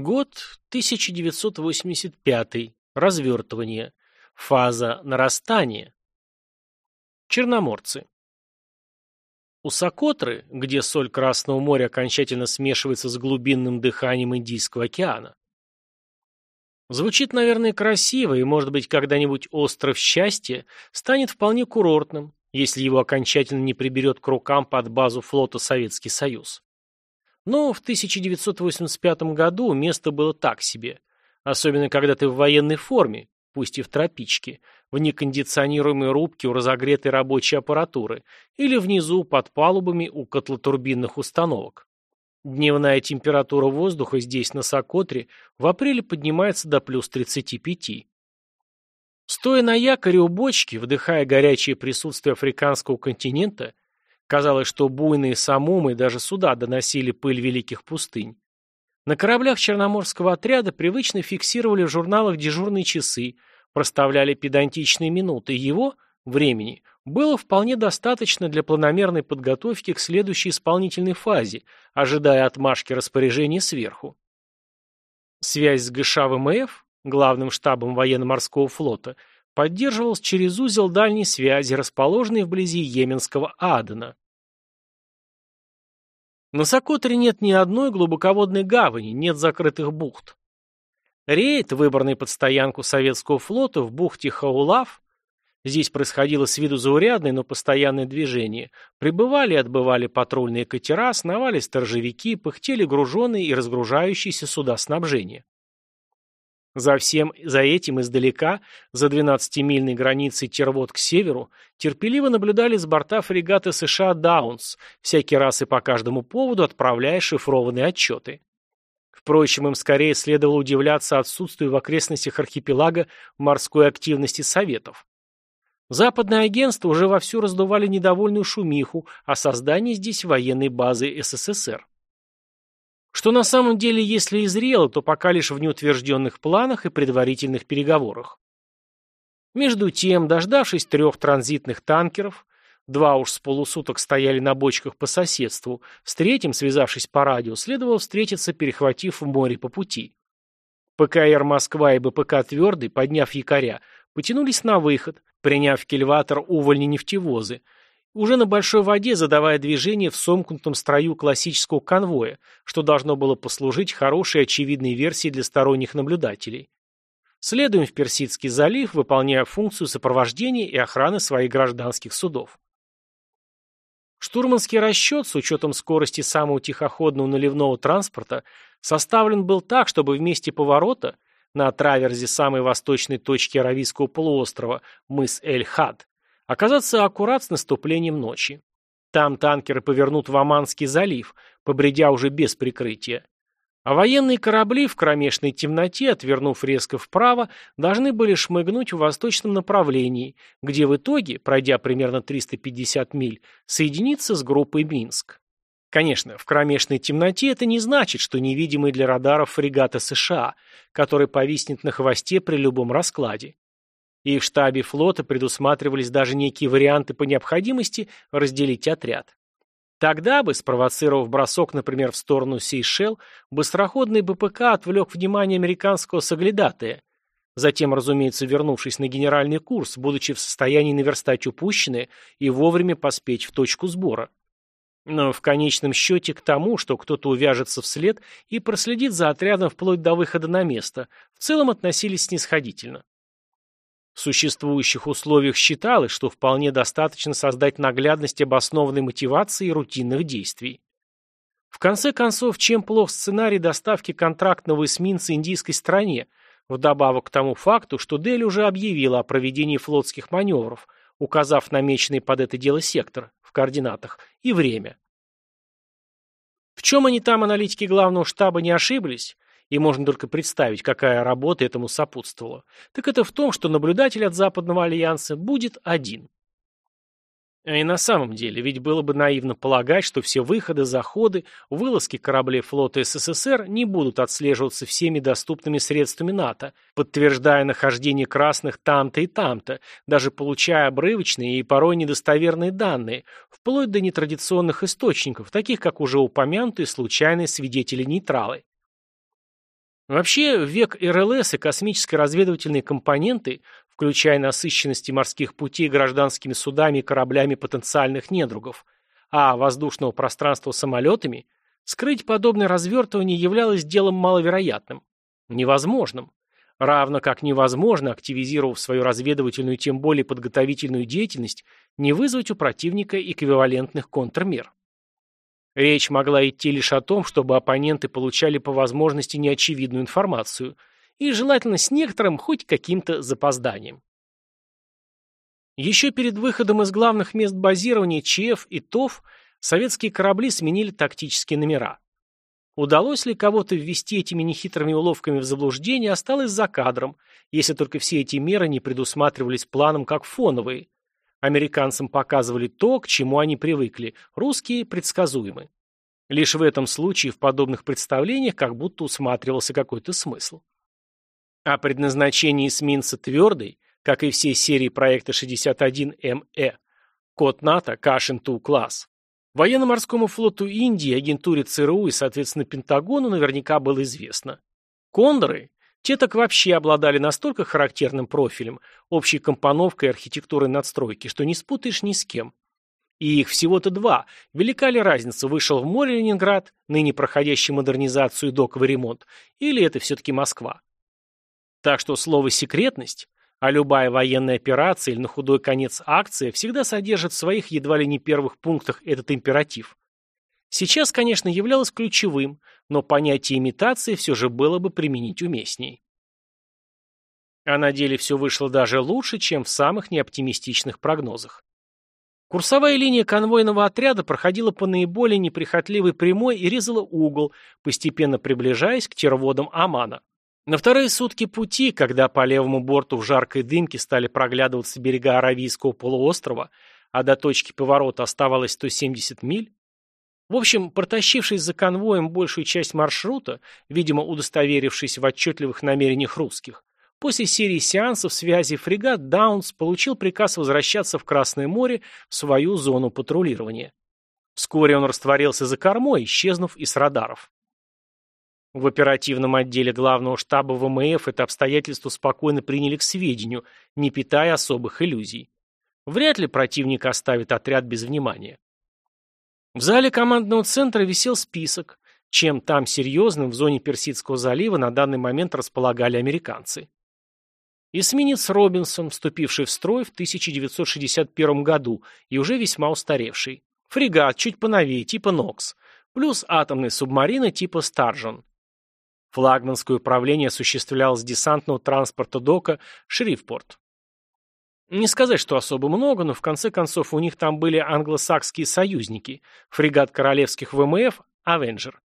Год 1985. Развертывание. Фаза нарастания. Черноморцы. У Сокотры, где соль Красного моря окончательно смешивается с глубинным дыханием Индийского океана. Звучит, наверное, красиво, и, может быть, когда-нибудь остров счастья станет вполне курортным, если его окончательно не приберет к рукам под базу флота Советский Союз. Но в 1985 году место было так себе, особенно когда ты в военной форме, пусть и в тропичке, в некондиционируемой рубке у разогретой рабочей аппаратуры или внизу под палубами у котлотурбинных установок. Дневная температура воздуха здесь, на Сокотре, в апреле поднимается до плюс 35. Стоя на якоре у бочки, вдыхая горячее присутствие африканского континента, казалось, что буйные самумы даже суда доносили пыль великих пустынь. На кораблях Черноморского отряда привычно фиксировали в журналах дежурные часы, проставляли педантичные минуты, его, времени, было вполне достаточно для планомерной подготовки к следующей исполнительной фазе, ожидая отмашки распоряжения сверху. Связь с ГШ ВМФ, главным штабом военно-морского флота, поддерживалась через узел дальней связи, расположенный вблизи Йеменского Адена. На Сокотре нет ни одной глубоководной гавани, нет закрытых бухт. Рейд, выбранный под стоянку советского флота в бухте Хаулав, здесь происходило с виду заурядное, но постоянное движение, прибывали и отбывали патрульные катера, сновали сторожевики, пыхтели груженные и разгружающиеся суда снабжения. За всем за этим издалека, за 12-мильной границей Тервод к северу, терпеливо наблюдали с борта фрегата США «Даунс», всякий раз и по каждому поводу отправляя шифрованные отчеты. Впрочем, им скорее следовало удивляться отсутствию в окрестностях архипелага морской активности Советов. Западные агентства уже вовсю раздували недовольную шумиху о создании здесь военной базы СССР. Что на самом деле, если и зрело, то пока лишь в неутвержденных планах и предварительных переговорах. Между тем, дождавшись трех транзитных танкеров, два уж с полусуток стояли на бочках по соседству, с третьим, связавшись по радио, следовало встретиться, перехватив в море по пути. ПКР «Москва» и БПК «Твердый», подняв якоря, потянулись на выход, приняв кильватор увольни нефтевозы, уже на большой воде задавая движение в сомкнутом строю классического конвоя, что должно было послужить хорошей очевидной версией для сторонних наблюдателей. Следуем в Персидский залив, выполняя функцию сопровождения и охраны своих гражданских судов. Штурманский расчет с учетом скорости самого тихоходного наливного транспорта составлен был так, чтобы вместе поворота на траверзе самой восточной точки Аравийского полуострова, мыс Эль-Хад, оказаться аккурат с наступлением ночи. Там танкеры повернут в Оманский залив, побредя уже без прикрытия. А военные корабли в кромешной темноте, отвернув резко вправо, должны были шмыгнуть в восточном направлении, где в итоге, пройдя примерно 350 миль, соединиться с группой Минск. Конечно, в кромешной темноте это не значит, что невидимый для радаров фрегата США, который повиснет на хвосте при любом раскладе и в штабе флота предусматривались даже некие варианты по необходимости разделить отряд. Тогда бы, спровоцировав бросок, например, в сторону Сейшел, быстроходный БПК отвлек внимание американского соглядатая. Затем, разумеется, вернувшись на генеральный курс, будучи в состоянии наверстать упущенное и вовремя поспеть в точку сбора. Но в конечном счете к тому, что кто-то увяжется вслед и проследит за отрядом вплоть до выхода на место, в целом относились снисходительно. В существующих условиях считалось, что вполне достаточно создать наглядность обоснованной мотивации и рутинных действий. В конце концов, чем плох сценарий доставки контрактного эсминца индийской стране, вдобавок к тому факту, что Дели уже объявила о проведении флотских маневров, указав намеченный под это дело сектор в координатах и время. В чем они там, аналитики главного штаба, не ошиблись, и можно только представить, какая работа этому сопутствовала, так это в том, что наблюдатель от Западного альянса будет один. И на самом деле, ведь было бы наивно полагать, что все выходы, заходы, вылазки кораблей флота СССР не будут отслеживаться всеми доступными средствами НАТО, подтверждая нахождение красных там-то и там-то, даже получая обрывочные и порой недостоверные данные, вплоть до нетрадиционных источников, таких как уже упомянутые случайные свидетели-нейтралы. Вообще, век РЛС и космические разведывательные компоненты, включая насыщенности морских путей гражданскими судами и кораблями потенциальных недругов, а воздушного пространства самолетами, скрыть подобное развертывание являлось делом маловероятным, невозможным. Равно как невозможно, активизировав свою разведывательную, тем более подготовительную деятельность, не вызвать у противника эквивалентных контрмер. Речь могла идти лишь о том, чтобы оппоненты получали по возможности неочевидную информацию, и желательно с некоторым, хоть каким-то запозданием. Еще перед выходом из главных мест базирования ЧФ и ТОВ советские корабли сменили тактические номера. Удалось ли кого-то ввести этими нехитрыми уловками в заблуждение, осталось за кадром, если только все эти меры не предусматривались планом как фоновые, Американцам показывали то, к чему они привыкли, русские – предсказуемы. Лишь в этом случае в подобных представлениях как будто усматривался какой-то смысл. О предназначении эсминца «Твердый», как и всей серии проекта 61МЭ, код НАТО Кашин-2 класс, военно-морскому флоту Индии, агентуре ЦРУ и, соответственно, Пентагону наверняка было известно. Кондоры те так вообще обладали настолько характерным профилем, общей компоновкой и архитектурой надстройки, что не спутаешь ни с кем. И их всего-то два. Велика ли разница, вышел в море Ленинград, ныне проходящий модернизацию и доковый ремонт, или это все-таки Москва? Так что слово «секретность», а любая военная операция или на худой конец акция всегда содержит в своих едва ли не первых пунктах этот императив. Сейчас, конечно, являлось ключевым, но понятие имитации все же было бы применить уместней. А на деле все вышло даже лучше, чем в самых неоптимистичных прогнозах. Курсовая линия конвойного отряда проходила по наиболее неприхотливой прямой и резала угол, постепенно приближаясь к терводам Амана. На вторые сутки пути, когда по левому борту в жаркой дымке стали проглядываться берега Аравийского полуострова, а до точки поворота оставалось 170 миль, в общем, протащившись за конвоем большую часть маршрута, видимо, удостоверившись в отчетливых намерениях русских, после серии сеансов связи фрегат «Даунс» получил приказ возвращаться в Красное море в свою зону патрулирования. Вскоре он растворился за кормой, исчезнув из радаров. В оперативном отделе главного штаба ВМФ это обстоятельство спокойно приняли к сведению, не питая особых иллюзий. Вряд ли противник оставит отряд без внимания. В зале командного центра висел список, чем там серьезным в зоне Персидского залива на данный момент располагали американцы. Эсминец Робинсон, вступивший в строй в 1961 году и уже весьма устаревший. Фрегат чуть поновее, типа «Нокс», плюс атомные субмарины типа «Старжон». Флагманское управление осуществлялось десантного транспорта дока «Шрифпорт». Не сказать, что особо много, но в конце концов у них там были англосакские союзники, фрегат королевских ВМФ «Авенджер».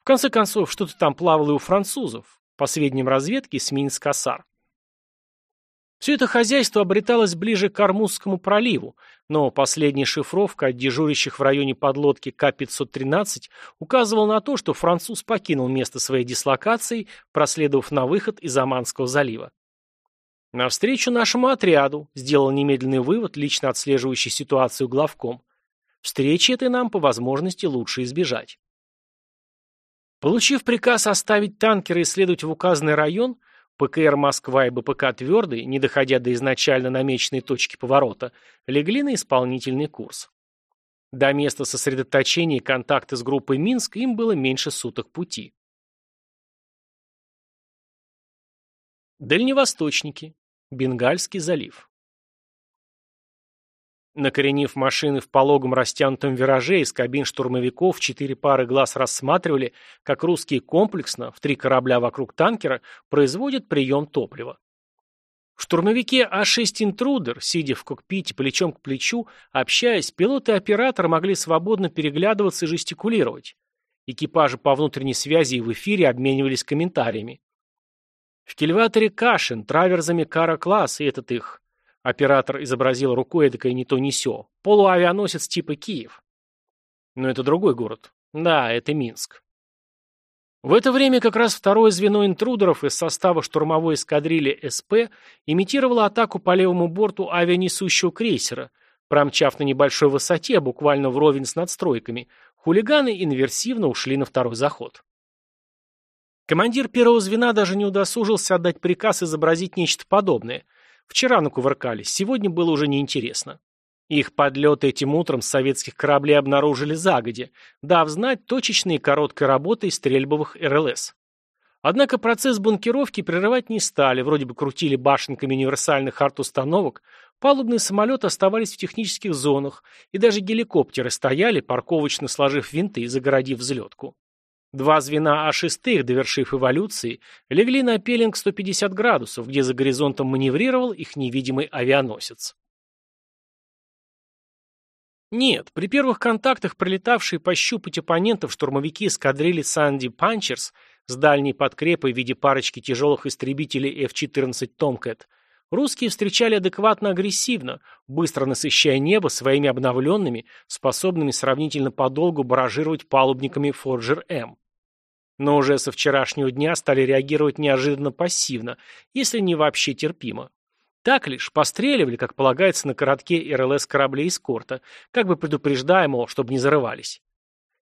В конце концов, что-то там плавало и у французов, по сведениям разведки, эсминец «Кассар». Все это хозяйство обреталось ближе к Армузскому проливу, но последняя шифровка от дежурящих в районе подлодки К-513 указывала на то, что француз покинул место своей дислокации, проследовав на выход из Аманского залива. Навстречу нашему отряду, сделал немедленный вывод, лично отслеживающий ситуацию главком. Встречи этой нам по возможности лучше избежать. Получив приказ оставить танкеры и следовать в указанный район, ПКР «Москва» и БПК «Твердый», не доходя до изначально намеченной точки поворота, легли на исполнительный курс. До места сосредоточения и контакта с группой «Минск» им было меньше суток пути. Дальневосточники. Бенгальский залив. Накоренив машины в пологом растянутом вираже, из кабин штурмовиков четыре пары глаз рассматривали, как русские комплексно, в три корабля вокруг танкера, производят прием топлива. В штурмовике А-6 «Интрудер», сидя в кокпите плечом к плечу, общаясь, пилот и оператор могли свободно переглядываться и жестикулировать. Экипажи по внутренней связи и в эфире обменивались комментариями. В кильваторе Кашин, траверзами Кара-класс, и этот их. Оператор изобразил рукой эдакое не то не сё. Полуавианосец типа Киев. Но это другой город. Да, это Минск. В это время как раз второе звено интрудеров из состава штурмовой эскадрильи СП имитировало атаку по левому борту авианесущего крейсера, промчав на небольшой высоте, буквально вровень с надстройками, хулиганы инверсивно ушли на второй заход. Командир первого звена даже не удосужился отдать приказ изобразить нечто подобное. Вчера накувыркались, сегодня было уже неинтересно. Их подлеты этим утром с советских кораблей обнаружили загодя, дав знать точечной и короткой работой стрельбовых РЛС. Однако процесс бункеровки прерывать не стали, вроде бы крутили башенками универсальных арт-установок, палубные самолеты оставались в технических зонах, и даже геликоптеры стояли, парковочно сложив винты и загородив взлетку. Два звена А-6, довершив эволюции, легли на пеленг 150 градусов, где за горизонтом маневрировал их невидимый авианосец. Нет, при первых контактах прилетавшие пощупать оппонентов штурмовики эскадрильи Санди Панчерс с дальней подкрепой в виде парочки тяжелых истребителей F-14 Tomcat русские встречали адекватно агрессивно, быстро насыщая небо своими обновленными, способными сравнительно подолгу баражировать палубниками Forger M. Но уже со вчерашнего дня стали реагировать неожиданно пассивно, если не вообще терпимо. Так лишь, постреливали, как полагается, на коротке РЛС кораблей эскорта, как бы предупреждая, мол, чтобы не зарывались.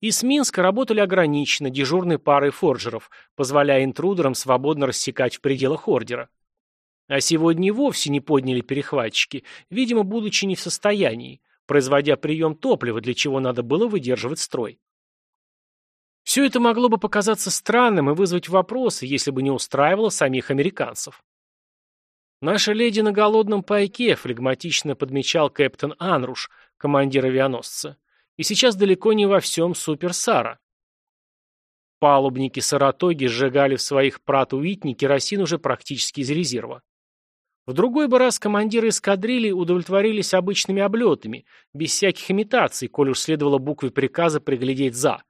Из Минска работали ограниченно, дежурной парой форджеров, позволяя интрудерам свободно рассекать в пределах ордера. А сегодня вовсе не подняли перехватчики, видимо, будучи не в состоянии, производя прием топлива, для чего надо было выдерживать строй. Все это могло бы показаться странным и вызвать вопросы, если бы не устраивало самих американцев. «Наша леди на голодном пайке», — флегматично подмечал капитан Анруш, командир авианосца. «И сейчас далеко не во всем супер Сара». Палубники Саратоги сжигали в своих Прат Уитни керосин уже практически из резерва. В другой бы раз командиры эскадрильи удовлетворились обычными облетами, без всяких имитаций, коль уж следовало букве приказа приглядеть за.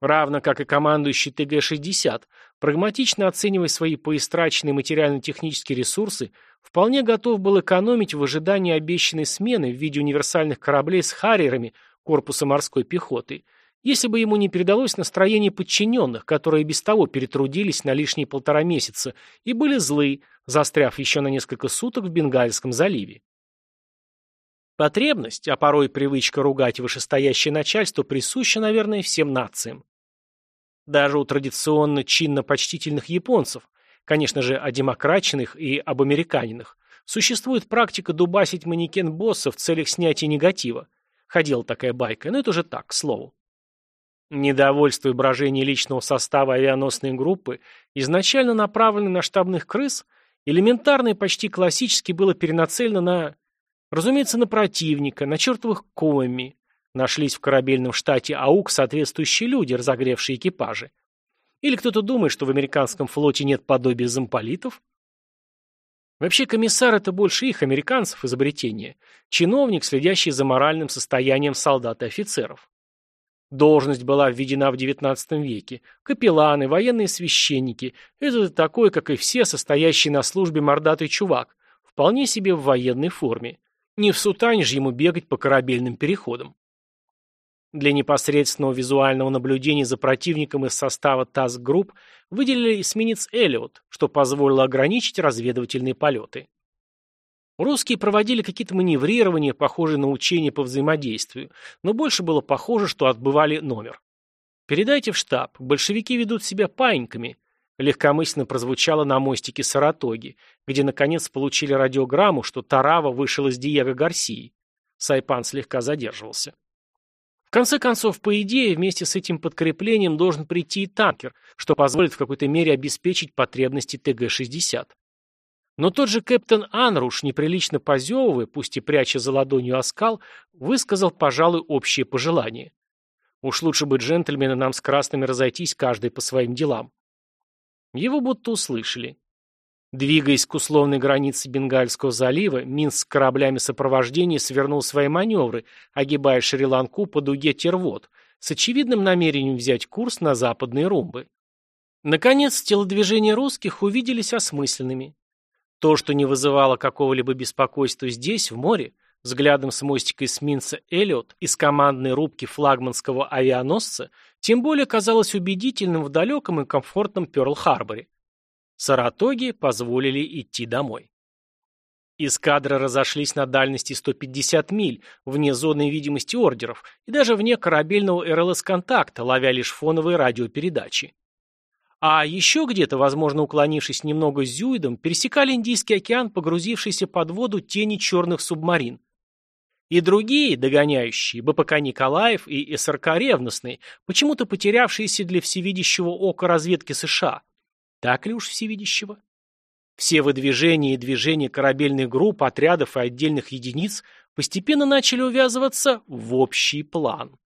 Равно как и командующий ТГ-60, прагматично оценивая свои поистраченные материально-технические ресурсы, вполне готов был экономить в ожидании обещанной смены в виде универсальных кораблей с харьерами корпуса морской пехоты, если бы ему не передалось настроение подчиненных, которые без того перетрудились на лишние полтора месяца и были злы, застряв еще на несколько суток в Бенгальском заливе. Потребность, а порой привычка ругать вышестоящее начальство присуща, наверное, всем нациям. Даже у традиционно чинно-почтительных японцев, конечно же, одемократченных и обамериканенных, существует практика дубасить манекен босса в целях снятия негатива. Ходила такая байка, но это уже так, к слову. Недовольство и брожение личного состава авианосной группы, изначально направленное на штабных крыс, элементарно и почти классически было перенацелено на Разумеется, на противника, на чертовых коми. Нашлись в корабельном штате АУК соответствующие люди, разогревшие экипажи. Или кто-то думает, что в американском флоте нет подобия замполитов? Вообще комиссар – это больше их, американцев, изобретение. Чиновник, следящий за моральным состоянием солдат и офицеров. Должность была введена в XIX веке. Капелланы, военные священники – это такой, как и все, состоящий на службе мордатый чувак, вполне себе в военной форме. Не в сутане же ему бегать по корабельным переходам. Для непосредственного визуального наблюдения за противником из состава ТАСС-групп выделили эсминец «Эллиот», что позволило ограничить разведывательные полеты. Русские проводили какие-то маневрирования, похожие на учения по взаимодействию, но больше было похоже, что отбывали номер. «Передайте в штаб, большевики ведут себя паиньками», легкомысленно прозвучало на мостике Саратоги, где, наконец, получили радиограмму, что Тарава вышел из Диего Гарсии. Сайпан слегка задерживался. В конце концов, по идее, вместе с этим подкреплением должен прийти и танкер, что позволит в какой-то мере обеспечить потребности ТГ-60. Но тот же капитан Анруш, неприлично позевывая, пусть и пряча за ладонью оскал, высказал, пожалуй, общее пожелание. Уж лучше бы джентльмены нам с красными разойтись каждый по своим делам. Его будто услышали. Двигаясь к условной границе Бенгальского залива, Минск с кораблями сопровождения свернул свои маневры, огибая Шри-Ланку по дуге Тервод, с очевидным намерением взять курс на западные румбы. Наконец, телодвижения русских увиделись осмысленными. То, что не вызывало какого-либо беспокойства здесь, в море, взглядом с мостика эсминца «Эллиот» из командной рубки флагманского авианосца, тем более казалось убедительным в далеком и комфортном Пёрл-Харборе. Саратоги позволили идти домой. Эскадры разошлись на дальности 150 миль, вне зоны видимости ордеров и даже вне корабельного РЛС-контакта, ловя лишь фоновые радиопередачи. А еще где-то, возможно, уклонившись немного Зюидом, пересекали Индийский океан, погрузившийся под воду тени черных субмарин. И другие, догоняющие, БПК Николаев и СРК Ревностный, почему-то потерявшиеся для всевидящего ока разведки США. Так ли уж всевидящего? Все выдвижения и движения корабельных групп, отрядов и отдельных единиц постепенно начали увязываться в общий план.